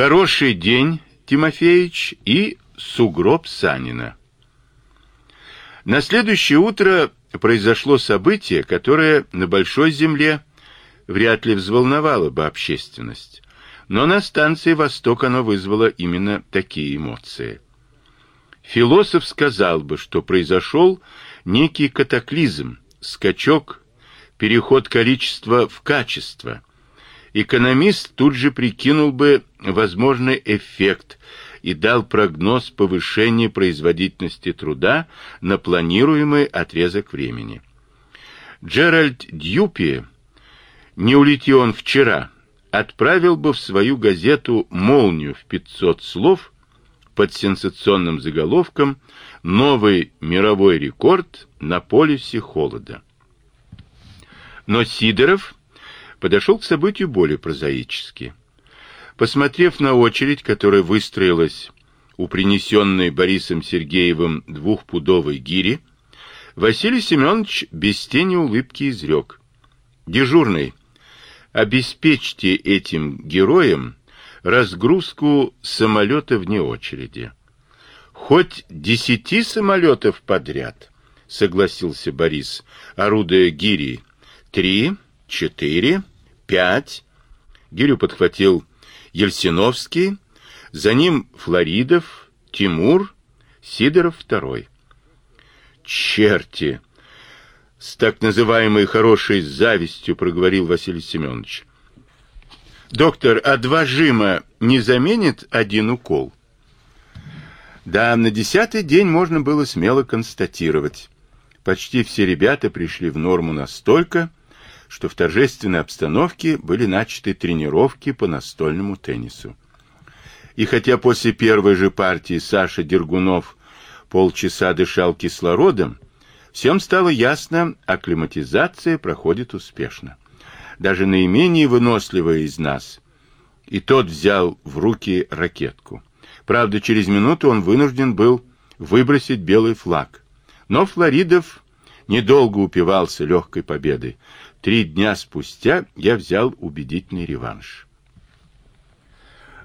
Хороший день, Тимофеич, и сугроб Санина. На следующее утро произошло событие, которое на Большой Земле вряд ли взволновало бы общественность. Но на станции «Восток» оно вызвало именно такие эмоции. Философ сказал бы, что произошел некий катаклизм, скачок, переход количества в качество. Экономист тут же прикинул бы возможный эффект и дал прогноз повышения производительности труда на планируемый отрезок времени. Джеральд Дьюпи, не улети он вчера, отправил бы в свою газету «Молнию» в 500 слов под сенсационным заголовком «Новый мировой рекорд на полюсе холода». Но Сидоров подошел к событию более прозаически. Посмотрев на очередь, которая выстроилась у принесенной Борисом Сергеевым двухпудовой гири, Василий Семенович без тени улыбки изрек. «Дежурный, обеспечьте этим героям разгрузку самолета вне очереди». «Хоть десяти самолетов подряд», — согласился Борис, орудуя гири. «Три, четыре, пять». Гирю подхватил Ельсиновский, за ним Флоридов, Тимур, Сидоров второй. Черти! С так называемой хорошей завистью проговорил Василий Семенович. Доктор, а два жима не заменит один укол? Да, на десятый день можно было смело констатировать. Почти все ребята пришли в норму настолько, что в торжественной обстановке были начаты тренировки по настольному теннису. И хотя после первой же партии Саша Дергунов полчаса дышал кислородом, всем стало ясно, акклиматизация проходит успешно. Даже наименее выносливый из нас. И тот взял в руки ракетку. Правда, через минуту он вынужден был выбросить белый флаг. Но Флоридов недолго упивался легкой победой. Три дня спустя я взял убедительный реванш.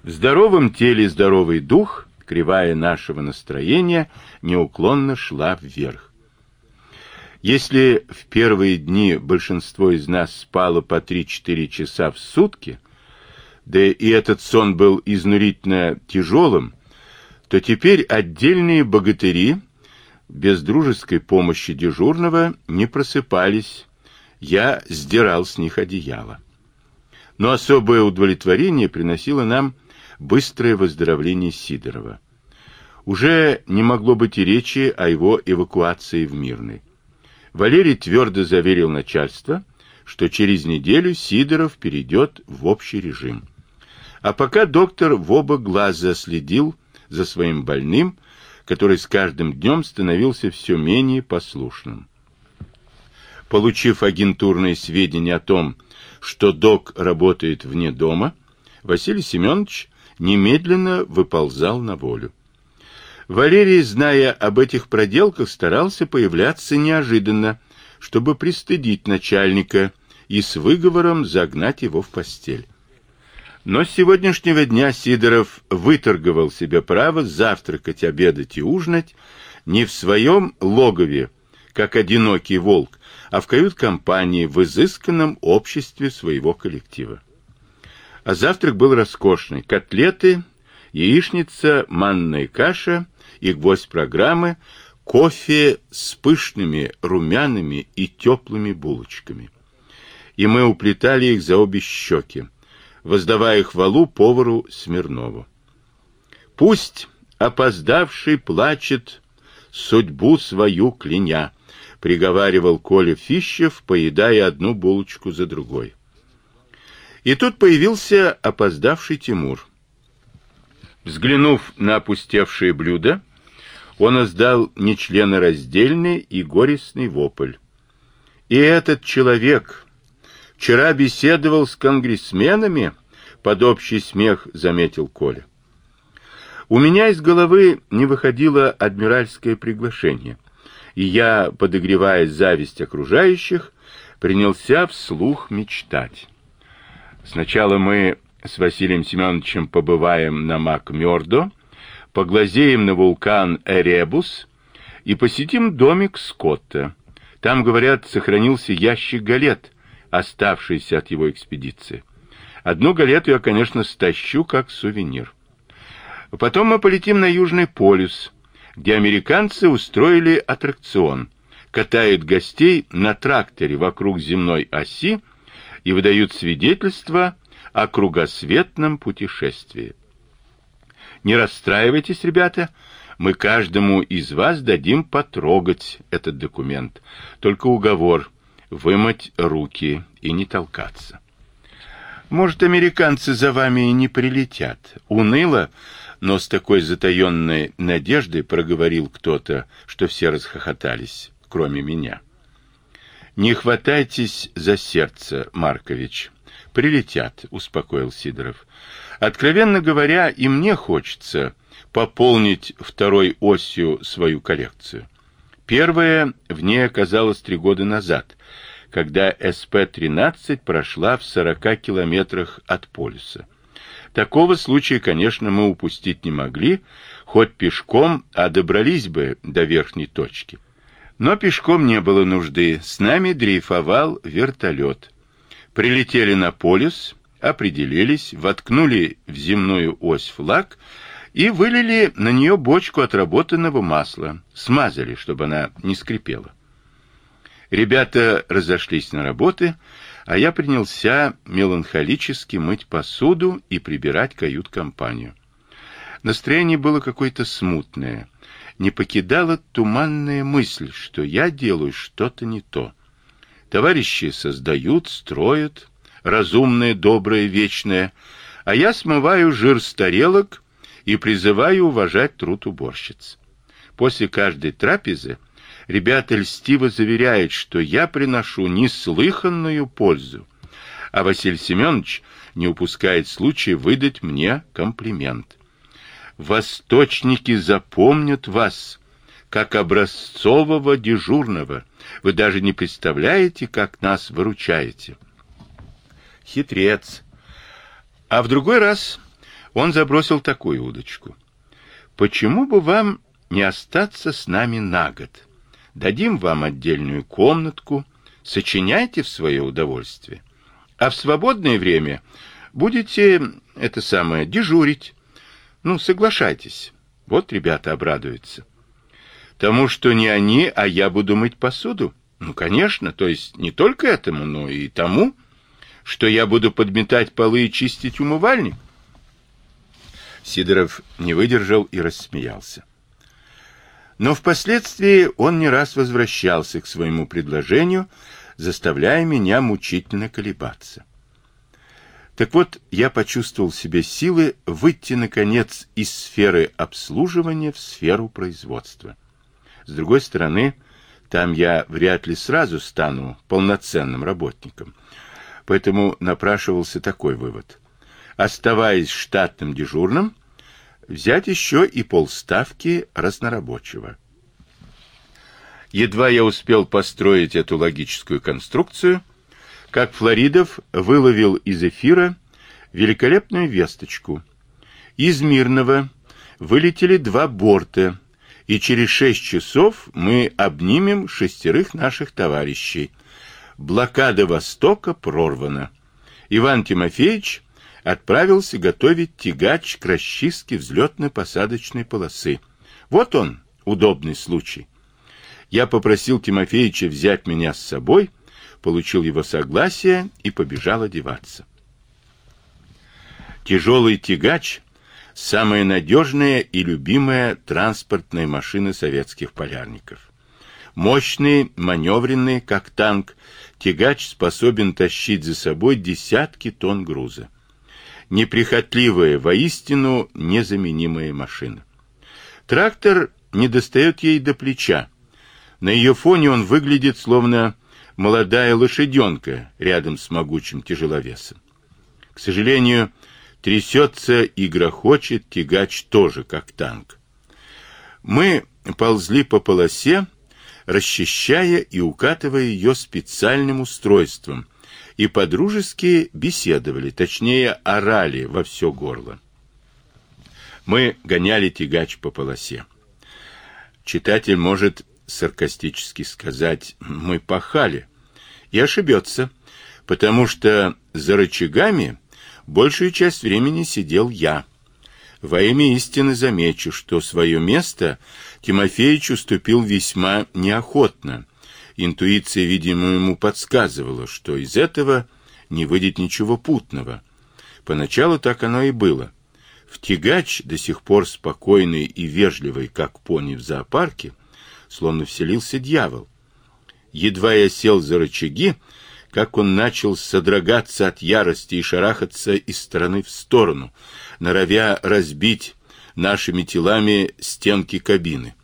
В здоровом теле здоровый дух, кривая нашего настроения, неуклонно шла вверх. Если в первые дни большинство из нас спало по 3-4 часа в сутки, да и этот сон был изнурительно тяжелым, то теперь отдельные богатыри без дружеской помощи дежурного не просыпались я сдирал с них одеяло. Но особое удовлетворение приносило нам быстрое выздоровление Сидорова. Уже не могло быть и речи о его эвакуации в Мирный. Валерий твердо заверил начальство, что через неделю Сидоров перейдет в общий режим. А пока доктор в оба глаза следил за своим больным, который с каждым днем становился все менее послушным. Получив агентурные сведения о том, что док работает вне дома, Василий Семенович немедленно выползал на волю. Валерий, зная об этих проделках, старался появляться неожиданно, чтобы пристыдить начальника и с выговором загнать его в постель. Но с сегодняшнего дня Сидоров выторговал себе право завтракать, обедать и ужинать не в своем логове, как одинокий волк, а в кают-компании в изысканном обществе своего коллектива. А завтрак был роскошный. Котлеты, яичница, манная каша и гвоздь программы – кофе с пышными, румяными и теплыми булочками. И мы уплетали их за обе щеки, воздавая хвалу повару Смирнову. Пусть опоздавший плачет судьбу свою кляня, приговаривал Коля Фищев, поедая одну булочку за другой. И тут появился опоздавший Тимур. Взглянув на опустевшее блюдо, он издал нечленораздельный и горестный вопль. И этот человек вчера беседовал с конгрессменами, под общий смех заметил Коля. У меня из головы не выходило адмиральское приглашение и я, подогревая зависть окружающих, принялся вслух мечтать. Сначала мы с Василием Семеновичем побываем на Макмёрдо, поглазеем на вулкан Эребус и посетим домик Скотта. Там, говорят, сохранился ящик галет, оставшийся от его экспедиции. Одну галету я, конечно, стащу как сувенир. Потом мы полетим на Южный полюс, где американцы устроили аттракцион. Катают гостей на тракторе вокруг земной оси и выдают свидетельства о кругосветном путешествии. Не расстраивайтесь, ребята, мы каждому из вас дадим потрогать этот документ. Только уговор вымыть руки и не толкаться. Может, американцы за вами и не прилетят. Уныло, но с такой затаенной надеждой проговорил кто-то, что все расхохотались, кроме меня. Не хватайтесь за сердце, Маркович. Прилетят, успокоил Сидоров. Откровенно говоря, и мне хочется пополнить второй осью свою коллекцию. Первая в ней оказалась три года назад, когда СП-13 прошла в 40 километрах от полюса. Такого случая, конечно, мы упустить не могли, хоть пешком, а добрались бы до верхней точки. Но пешком не было нужды, с нами дрейфовал вертолет. Прилетели на полюс, определились, воткнули в земную ось флаг и вылили на нее бочку отработанного масла, смазали, чтобы она не скрипела. Ребята разошлись на работы, а я принялся меланхолически мыть посуду и прибирать кают-компанию. Настроение было какое-то смутное. Не покидала туманная мысль, что я делаю что-то не то. Товарищи создают, строят, разумное, доброе, вечное, а я смываю жир с тарелок и призываю уважать труд уборщиц. После каждой трапезы ребята льстиво заверяют, что я приношу неслыханную пользу, а Василий Семенович не упускает случая выдать мне комплимент. Восточники запомнят вас как образцового дежурного. Вы даже не представляете, как нас выручаете. Хитрец. А в другой раз он забросил такую удочку. Почему бы вам не остаться с нами на год? Дадим вам отдельную комнатку, сочиняйте в свое удовольствие. А в свободное время будете, это самое, дежурить. Ну, соглашайтесь. Вот ребята обрадуются. Тому, что не они, а я буду мыть посуду? Ну, конечно, то есть не только этому, но и тому, что я буду подметать полы и чистить умывальник. Сидоров не выдержал и рассмеялся. Но впоследствии он не раз возвращался к своему предложению, заставляя меня мучительно колебаться. Так вот, я почувствовал в себе силы выйти, наконец, из сферы обслуживания в сферу производства. С другой стороны, там я вряд ли сразу стану полноценным работником. Поэтому напрашивался такой вывод. Оставаясь штатным дежурным, взять еще и полставки разнорабочего. Едва я успел построить эту логическую конструкцию, как Флоридов выловил из эфира великолепную весточку. Из Мирного вылетели два борта, и через шесть часов мы обнимем шестерых наших товарищей. Блокада Востока прорвана. Иван Тимофеевич отправился готовить тягач к расчистке взлетно-посадочной полосы. Вот он, удобный случай. Я попросил Тимофеевича взять меня с собой, получил его согласие и побежал одеваться. Тяжелый тягач – самая надежная и любимая транспортная машина советских полярников. Мощный, маневренный, как танк, тягач способен тащить за собой десятки тонн груза неприхотливая, воистину незаменимая машина. Трактор не достает ей до плеча. На ее фоне он выглядит словно молодая лошаденка рядом с могучим тяжеловесом. К сожалению, трясется и грохочет тягач тоже, как танк. Мы ползли по полосе, расчищая и укатывая ее специальным устройством, и подружески беседовали, точнее, орали во все горло. Мы гоняли тягач по полосе. Читатель может саркастически сказать «мы пахали» и ошибется, потому что за рычагами большую часть времени сидел я. Во имя истины замечу, что свое место Тимофеич уступил весьма неохотно. Интуиция, видимо, ему подсказывала, что из этого не выйдет ничего путного. Поначалу так оно и было. В тягач, до сих пор спокойный и вежливый, как пони в зоопарке, словно вселился дьявол. Едва я сел за рычаги, как он начал содрогаться от ярости и шарахаться из стороны в сторону, норовя разбить нашими телами стенки кабины.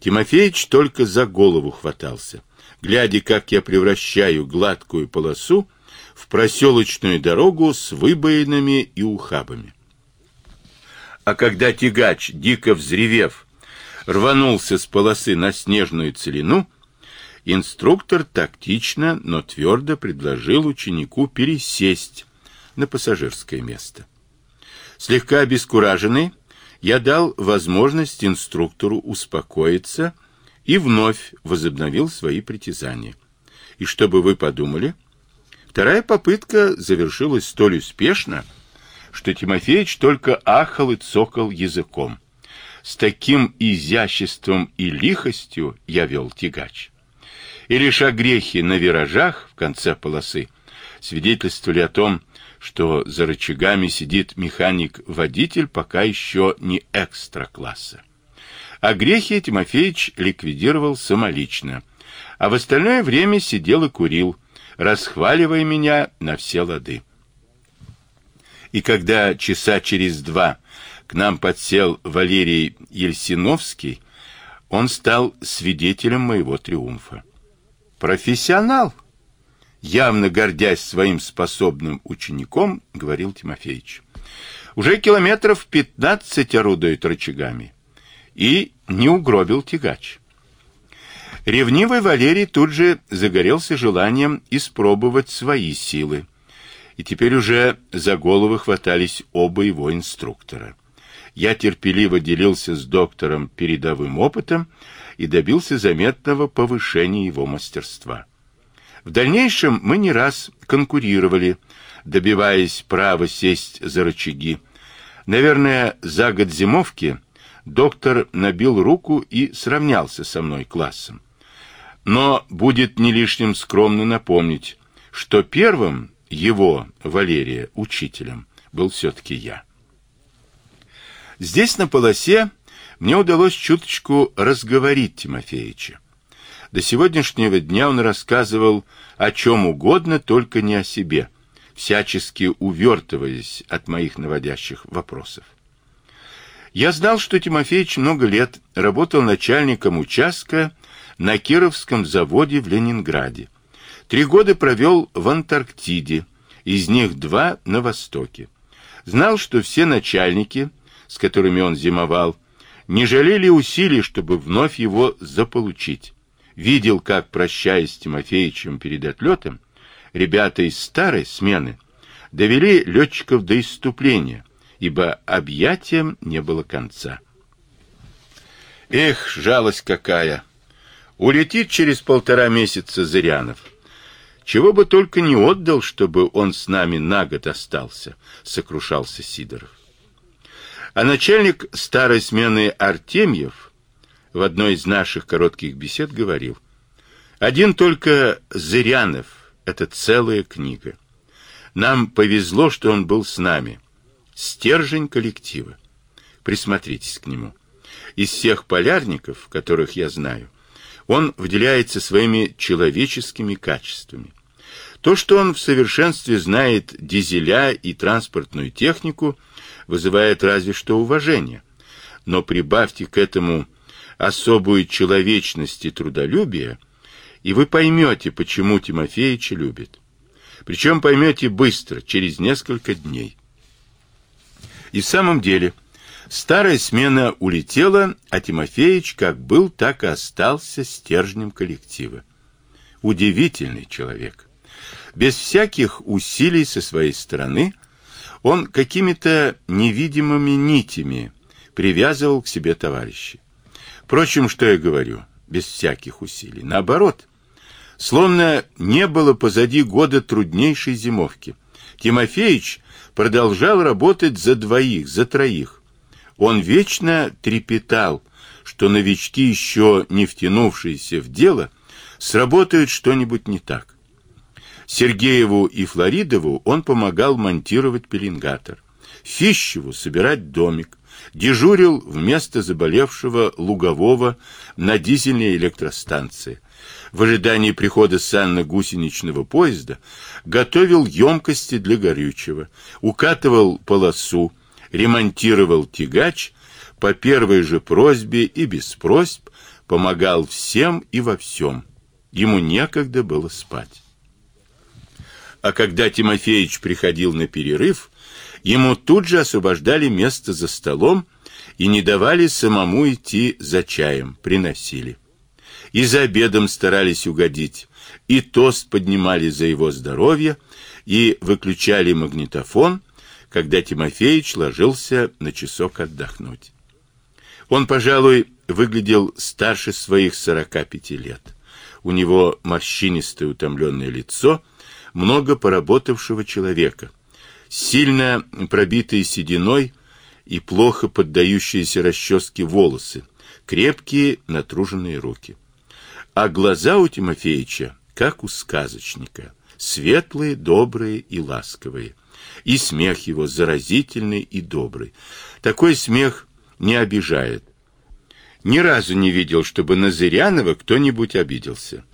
Тимофеич только за голову хватался, глядя, как я превращаю гладкую полосу в проселочную дорогу с выбоинами и ухабами. А когда тягач, дико взревев, рванулся с полосы на снежную целину, инструктор тактично, но твердо предложил ученику пересесть на пассажирское место. Слегка обескураженный, я дал возможность инструктору успокоиться и вновь возобновил свои притязания. И чтобы вы подумали, вторая попытка завершилась столь успешно, что Тимофеич только ахал и цокал языком. С таким изяществом и лихостью я вел тягач. И лишь огрехи на виражах в конце полосы свидетельствовали о том, что за рычагами сидит механик-водитель пока еще не экстра-класса. А грехи Тимофеич ликвидировал самолично, а в остальное время сидел и курил, расхваливая меня на все лады. И когда часа через два к нам подсел Валерий Ельсиновский, он стал свидетелем моего триумфа. Профессионал, явно гордясь своим способным учеником, говорил Тимофеич. Уже километров пятнадцать орудует рычагами и не угробил тягач. Ревнивый Валерий тут же загорелся желанием испробовать свои силы и теперь уже за головы хватались оба его инструктора. Я терпеливо делился с доктором передовым опытом и добился заметного повышения его мастерства. В дальнейшем мы не раз конкурировали, добиваясь права сесть за рычаги. Наверное, за год зимовки доктор набил руку и сравнялся со мной классом. Но будет не лишним скромно напомнить, что первым его, Валерия, учителем, был все-таки я. Здесь, на полосе, мне удалось чуточку разговорить Тимофеича. До сегодняшнего дня он рассказывал о чем угодно, только не о себе, всячески увертываясь от моих наводящих вопросов. Я знал, что Тимофеич много лет работал начальником участка на Кировском заводе в Ленинграде. Три года провел в Антарктиде, из них два на Востоке. Знал, что все начальники, с которыми он зимовал, не жалели усилий, чтобы вновь его заполучить. Видел, как, прощаясь с Тимофеичем перед отлетом, ребята из старой смены довели летчиков до иступления, ибо объятиям не было конца. Эх, жалость какая! Улетит через полтора месяца Зырянов. Чего бы только не отдал, чтобы он с нами на год остался, сокрушался Сидоров. А начальник старой смены Артемьев в одной из наших коротких бесед говорил: один только Зырянов это целая книга. Нам повезло, что он был с нами. Стержень коллектива. Присмотритесь к нему. Из всех полярников, которых я знаю, он выделяется своими человеческими качествами. То, что он в совершенстве знает дизеля и транспортную технику, вызывает разве что уважение. Но прибавьте к этому особую человечность и трудолюбие, и вы поймете, почему Тимофеича любит. Причем поймете быстро, через несколько дней. И в самом деле, Старая смена улетела, а Тимофеич как был, так и остался стержнем коллектива. Удивительный человек. Без всяких усилий со своей стороны он какими-то невидимыми нитями привязывал к себе товарищей. Впрочем, что я говорю, без всяких усилий. Наоборот, словно не было позади года труднейшей зимовки. Тимофеич продолжал работать за двоих, за троих. Он вечно трепетал, что новички, еще не втянувшиеся в дело, сработают что-нибудь не так. Сергееву и Флоридову он помогал монтировать пеленгатор, Фищеву собирать домик, дежурил вместо заболевшего Лугового на дизельной электростанции. В ожидании прихода санно-гусеничного поезда готовил емкости для горючего, укатывал полосу, ремонтировал тягач, по первой же просьбе и без просьб помогал всем и во всем. Ему некогда было спать. А когда Тимофеич приходил на перерыв, ему тут же освобождали место за столом и не давали самому идти за чаем, приносили. И за обедом старались угодить, и тост поднимали за его здоровье, и выключали магнитофон, когда Тимофеич ложился на часок отдохнуть. Он, пожалуй, выглядел старше своих сорока пяти лет. У него морщинистое утомленное лицо, много поработавшего человека – сильно пробитые сединой и плохо поддающиеся расческе волосы, крепкие натруженные руки. А глаза у Тимофеича, как у сказочника, светлые, добрые и ласковые. И смех его заразительный и добрый. Такой смех не обижает. Ни разу не видел, чтобы на Зырянова кто-нибудь обиделся.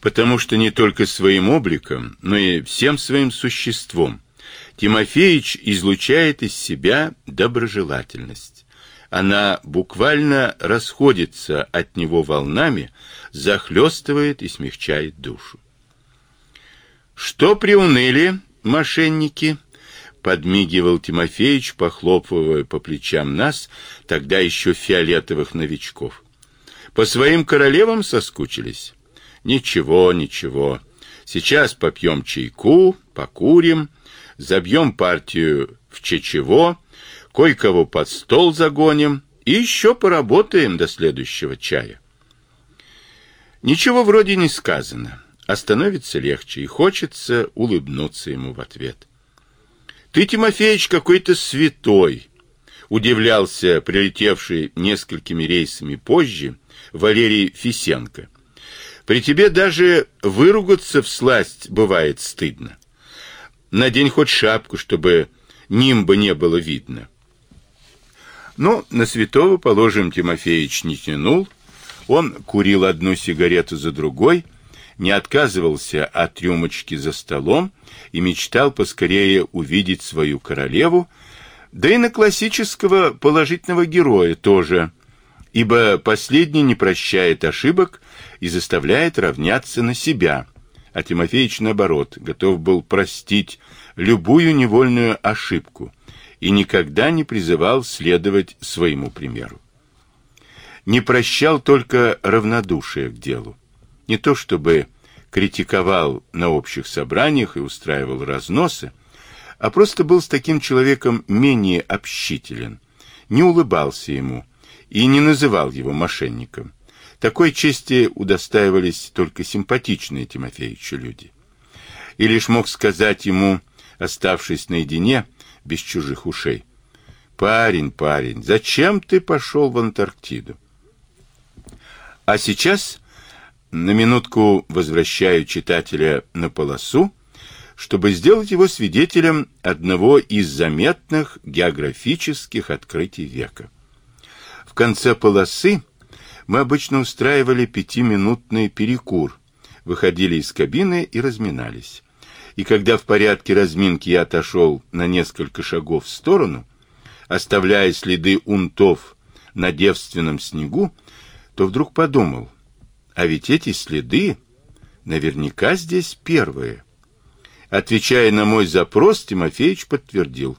Потому что не только своим обликом, но и всем своим существом Тимофеич излучает из себя доброжелательность. Она буквально расходится от него волнами, захлестывает и смягчает душу. Что приуныли мошенники? подмигивал Тимофеич, похлопывая по плечам нас, тогда еще фиолетовых новичков. По своим королевам соскучились. Ничего, ничего. Сейчас попьем чайку, покурим, забьем партию в Чечево, кое-кого под стол загоним и еще поработаем до следующего чая. Ничего вроде не сказано, а становится легче, и хочется улыбнуться ему в ответ. Ты, Тимофеич, какой-то святой, удивлялся прилетевший несколькими рейсами позже Валерий Фисенко. При тебе даже выругаться в сласть бывает стыдно. Надень хоть шапку, чтобы нимба не было видно. Но на святого, положим, Тимофеич не тянул. Он курил одну сигарету за другой, не отказывался от рюмочки за столом и мечтал поскорее увидеть свою королеву, да и на классического положительного героя тоже, ибо последний не прощает ошибок и заставляет равняться на себя – а Тимофеич, наоборот, готов был простить любую невольную ошибку и никогда не призывал следовать своему примеру. Не прощал только равнодушие к делу. Не то чтобы критиковал на общих собраниях и устраивал разносы, а просто был с таким человеком менее общителен, не улыбался ему и не называл его мошенником. Такой чести удостаивались только симпатичные Тимофеичу люди. И лишь мог сказать ему, оставшись наедине, без чужих ушей, «Парень, парень, зачем ты пошел в Антарктиду?» А сейчас на минутку возвращаю читателя на полосу, чтобы сделать его свидетелем одного из заметных географических открытий века. В конце полосы мы обычно устраивали пятиминутный перекур, выходили из кабины и разминались. И когда в порядке разминки я отошел на несколько шагов в сторону, оставляя следы унтов на девственном снегу, то вдруг подумал, а ведь эти следы наверняка здесь первые. Отвечая на мой запрос, Тимофеич подтвердил.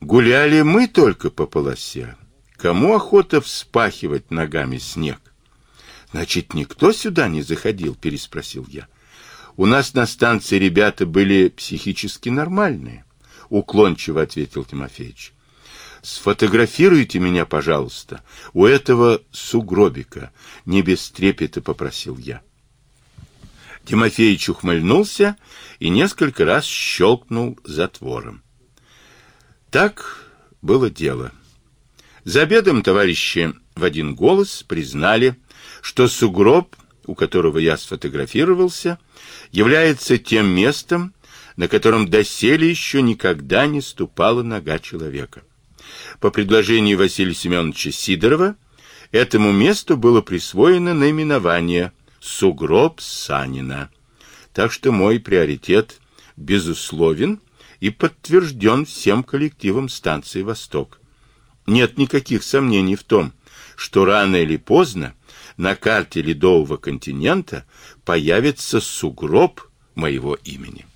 Гуляли мы только по полосе, Кому охота вспахивать ногами снег? Значит, никто сюда не заходил, переспросил я. У нас на станции ребята были психически нормальные, уклончиво ответил Тимофеевич. Сфотографируйте меня, пожалуйста, у этого сугробика, не без трепета попросил я. Тимофеич ухмыльнулся и несколько раз щелкнул затвором. Так было дело. За обедом товарищи в один голос признали, что сугроб, у которого я сфотографировался, является тем местом, на котором доселе еще никогда не ступала нога человека. По предложению Василия Семеновича Сидорова, этому месту было присвоено наименование «Сугроб Санина». Так что мой приоритет безусловен и подтвержден всем коллективом станции «Восток». Нет никаких сомнений в том, что рано или поздно на карте ледового континента появится сугроб моего имени.